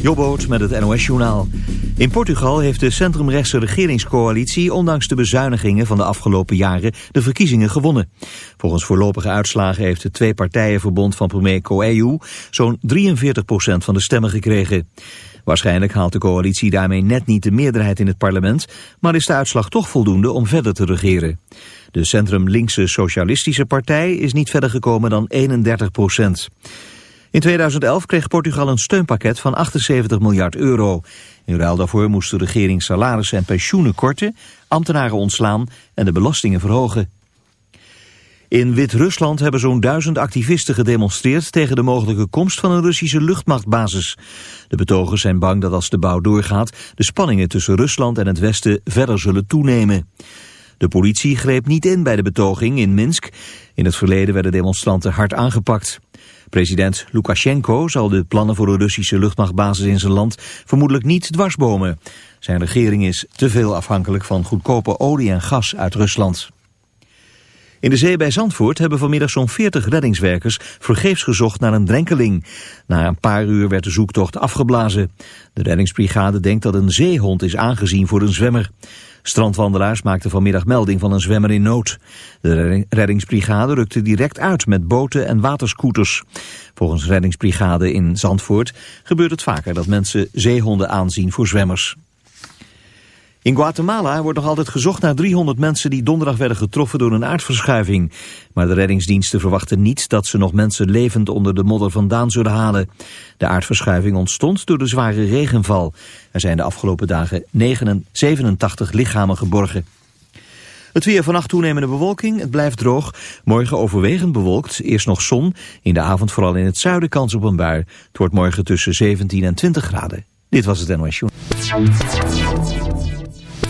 Jobboot met het NOS-journaal. In Portugal heeft de centrumrechtse regeringscoalitie... ondanks de bezuinigingen van de afgelopen jaren de verkiezingen gewonnen. Volgens voorlopige uitslagen heeft het twee-partijenverbond van premier Coelho... zo'n 43% van de stemmen gekregen. Waarschijnlijk haalt de coalitie daarmee net niet de meerderheid in het parlement... maar is de uitslag toch voldoende om verder te regeren. De centrum-linkse socialistische partij is niet verder gekomen dan 31 procent. In 2011 kreeg Portugal een steunpakket van 78 miljard euro. In ruil daarvoor moest de regering salarissen en pensioenen korten, ambtenaren ontslaan en de belastingen verhogen. In Wit-Rusland hebben zo'n duizend activisten gedemonstreerd tegen de mogelijke komst van een Russische luchtmachtbasis. De betogers zijn bang dat als de bouw doorgaat de spanningen tussen Rusland en het Westen verder zullen toenemen. De politie greep niet in bij de betoging in Minsk. In het verleden werden demonstranten hard aangepakt. President Lukashenko zal de plannen voor een Russische luchtmachtbasis in zijn land vermoedelijk niet dwarsbomen. Zijn regering is te veel afhankelijk van goedkope olie en gas uit Rusland. In de zee bij Zandvoort hebben vanmiddag zo'n 40 reddingswerkers vergeefs gezocht naar een drenkeling. Na een paar uur werd de zoektocht afgeblazen. De reddingsbrigade denkt dat een zeehond is aangezien voor een zwemmer. Strandwandelaars maakten vanmiddag melding van een zwemmer in nood. De reddingsbrigade rukte direct uit met boten en waterscooters. Volgens reddingsbrigade in Zandvoort gebeurt het vaker dat mensen zeehonden aanzien voor zwemmers. In Guatemala wordt nog altijd gezocht naar 300 mensen die donderdag werden getroffen door een aardverschuiving. Maar de reddingsdiensten verwachten niet dat ze nog mensen levend onder de modder vandaan zullen halen. De aardverschuiving ontstond door de zware regenval. Er zijn de afgelopen dagen 87 lichamen geborgen. Het weer vannacht toenemende bewolking, het blijft droog. Morgen overwegend bewolkt, eerst nog zon. In de avond vooral in het zuiden kans op een bui. Het wordt morgen tussen 17 en 20 graden. Dit was het NOS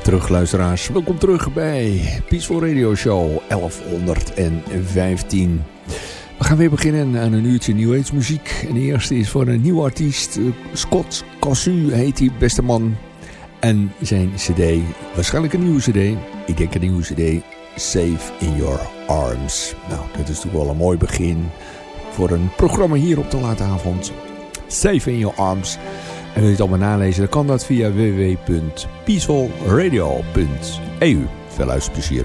Welkom terug luisteraars, welkom terug bij Peaceful Radio Show 1115. We gaan weer beginnen aan een uurtje New Age muziek. En de eerste is voor een nieuwe artiest, eh, Scott Cossu heet die beste man. En zijn cd, waarschijnlijk een nieuwe cd, ik denk een nieuwe cd, Safe in Your Arms. Nou, dat is toch wel een mooi begin voor een programma hier op de late avond. Safe in Your Arms. En wil je het allemaal nalezen, dan kan dat via www.peacefulradio.eu. Veel luisterplezier.